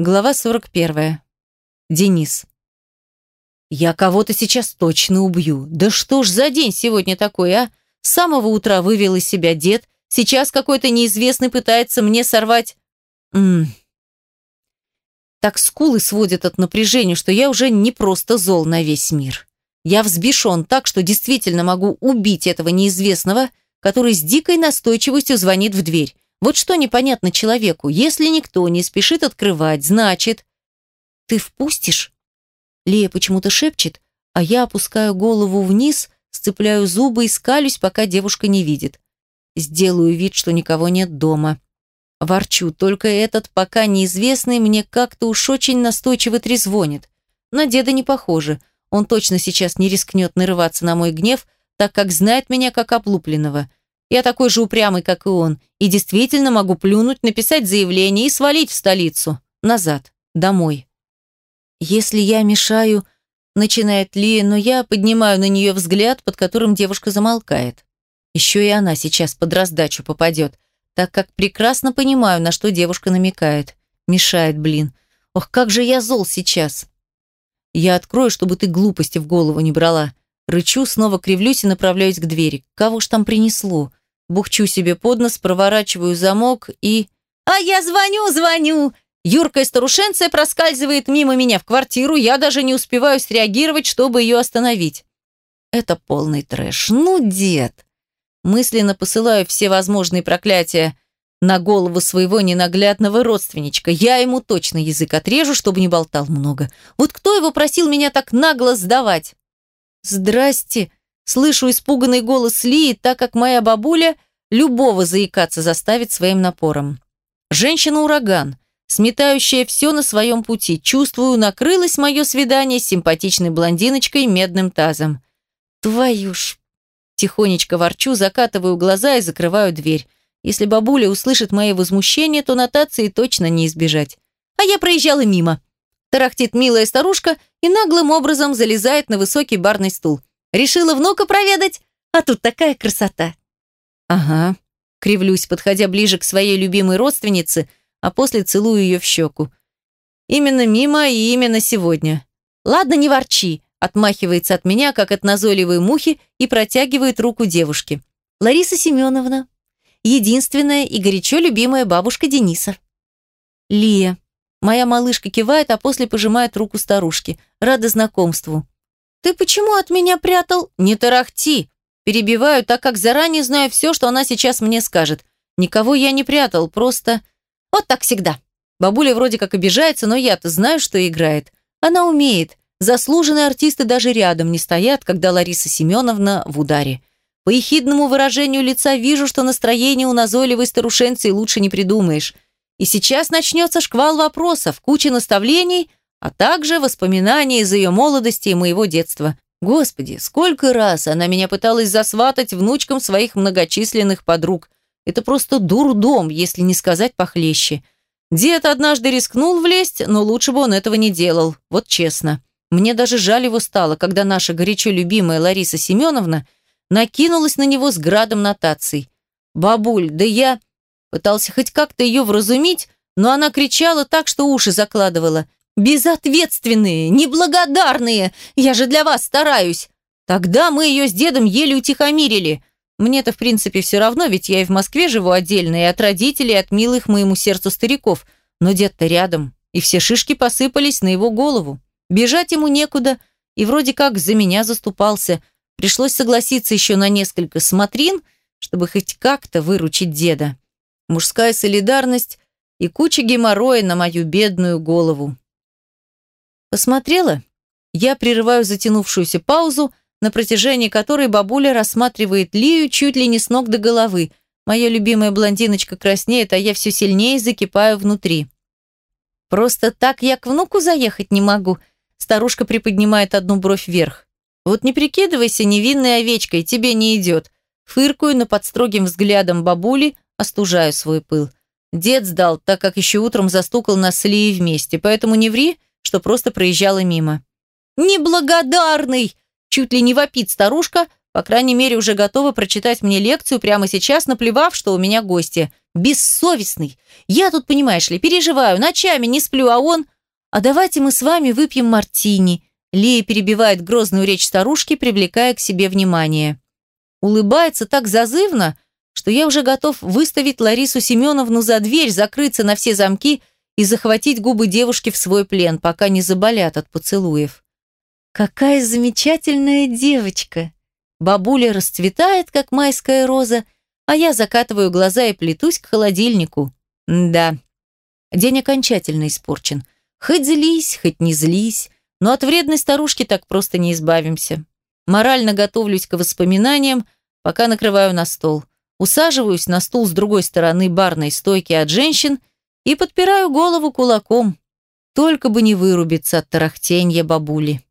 Глава 41. Денис. Я кого-то сейчас точно убью. Да что ж за день сегодня такой, а? С самого утра вывел из себя дед, сейчас какой-то неизвестный пытается мне сорвать... М так скулы сводят от напряжения, что я уже не просто зол на весь мир. Я взбешен так, что действительно могу убить этого неизвестного, который с дикой настойчивостью звонит в дверь. Вот что непонятно человеку. Если никто не спешит открывать, значит... Ты впустишь? Лия почему-то шепчет, а я опускаю голову вниз, сцепляю зубы и скалюсь, пока девушка не видит. Сделаю вид, что никого нет дома. Ворчу, только этот пока неизвестный мне как-то уж очень настойчиво трезвонит. На деда не похоже. Он точно сейчас не рискнет нарываться на мой гнев, так как знает меня как облупленного. Я такой же упрямый, как и он, и действительно могу плюнуть, написать заявление и свалить в столицу. Назад. Домой. Если я мешаю, начинает Лия, но я поднимаю на нее взгляд, под которым девушка замолкает. Еще и она сейчас под раздачу попадет, так как прекрасно понимаю, на что девушка намекает. Мешает, блин. Ох, как же я зол сейчас. Я открою, чтобы ты глупости в голову не брала. Рычу, снова кривлюсь и направляюсь к двери. Кого ж там принесло? Бухчу себе под нос, проворачиваю замок и... «А я звоню, звоню!» Юркая старушенция проскальзывает мимо меня в квартиру, я даже не успеваю среагировать, чтобы ее остановить. Это полный трэш. Ну, дед! Мысленно посылаю все возможные проклятия на голову своего ненаглядного родственничка. Я ему точно язык отрежу, чтобы не болтал много. Вот кто его просил меня так нагло сдавать? «Здрасте!» Слышу испуганный голос Лии, так как моя бабуля любого заикаться заставит своим напором. Женщина-ураган, сметающая все на своем пути. Чувствую, накрылось мое свидание с симпатичной блондиночкой медным тазом. Твою ж... Тихонечко ворчу, закатываю глаза и закрываю дверь. Если бабуля услышит мои возмущения, то нотации точно не избежать. А я проезжала мимо. Тарахтит милая старушка и наглым образом залезает на высокий барный стул. Решила внука проведать, а тут такая красота. Ага, кривлюсь, подходя ближе к своей любимой родственнице, а после целую ее в щеку. Именно мимо и именно сегодня. Ладно, не ворчи, отмахивается от меня, как от назойливой мухи, и протягивает руку девушке. Лариса Семеновна, единственная и горячо любимая бабушка Дениса. Лия. Моя малышка кивает, а после пожимает руку старушки. Рада знакомству. «Ты почему от меня прятал?» «Не тарахти!» Перебиваю, так как заранее знаю все, что она сейчас мне скажет. Никого я не прятал, просто... Вот так всегда. Бабуля вроде как обижается, но я-то знаю, что играет. Она умеет. Заслуженные артисты даже рядом не стоят, когда Лариса Семеновна в ударе. По ехидному выражению лица вижу, что настроение у назойливой старушенцы лучше не придумаешь. И сейчас начнется шквал вопросов, куча наставлений, а также воспоминаний из ее молодости и моего детства. Господи, сколько раз она меня пыталась засватать внучкам своих многочисленных подруг. Это просто дурдом, если не сказать похлеще. Дед однажды рискнул влезть, но лучше бы он этого не делал, вот честно. Мне даже жаль его стало, когда наша горячо любимая Лариса Семеновна накинулась на него с градом нотаций. «Бабуль, да я...» Пытался хоть как-то ее вразумить, но она кричала так, что уши закладывала. «Безответственные, неблагодарные! Я же для вас стараюсь!» Тогда мы ее с дедом еле утихомирили. Мне-то, в принципе, все равно, ведь я и в Москве живу отдельно, и от родителей, и от милых моему сердцу стариков. Но дед-то рядом, и все шишки посыпались на его голову. Бежать ему некуда, и вроде как за меня заступался. Пришлось согласиться еще на несколько смотрин, чтобы хоть как-то выручить деда мужская солидарность и куча геморроя на мою бедную голову. Посмотрела? Я прерываю затянувшуюся паузу, на протяжении которой бабуля рассматривает Лию чуть ли не с ног до головы. Моя любимая блондиночка краснеет, а я все сильнее закипаю внутри. «Просто так я к внуку заехать не могу», старушка приподнимает одну бровь вверх. «Вот не прикидывайся невинной овечкой, тебе не идет». Фыркую, но под строгим взглядом бабули остужаю свой пыл. Дед сдал, так как еще утром застукал нас с Лией вместе, поэтому не ври, что просто проезжала мимо. «Неблагодарный!» Чуть ли не вопит старушка, по крайней мере, уже готова прочитать мне лекцию прямо сейчас, наплевав, что у меня гости. Бессовестный. Я тут, понимаешь ли, переживаю, ночами не сплю, а он... А давайте мы с вами выпьем мартини. Лия перебивает грозную речь старушки, привлекая к себе внимание. Улыбается так зазывно, что я уже готов выставить Ларису Семеновну за дверь, закрыться на все замки и захватить губы девушки в свой плен, пока не заболят от поцелуев. Какая замечательная девочка! Бабуля расцветает, как майская роза, а я закатываю глаза и плетусь к холодильнику. да, день окончательно испорчен. Хоть злись, хоть не злись, но от вредной старушки так просто не избавимся. Морально готовлюсь к воспоминаниям, пока накрываю на стол. Усаживаюсь на стул с другой стороны барной стойки от женщин и подпираю голову кулаком. Только бы не вырубиться от тарахтенья бабули.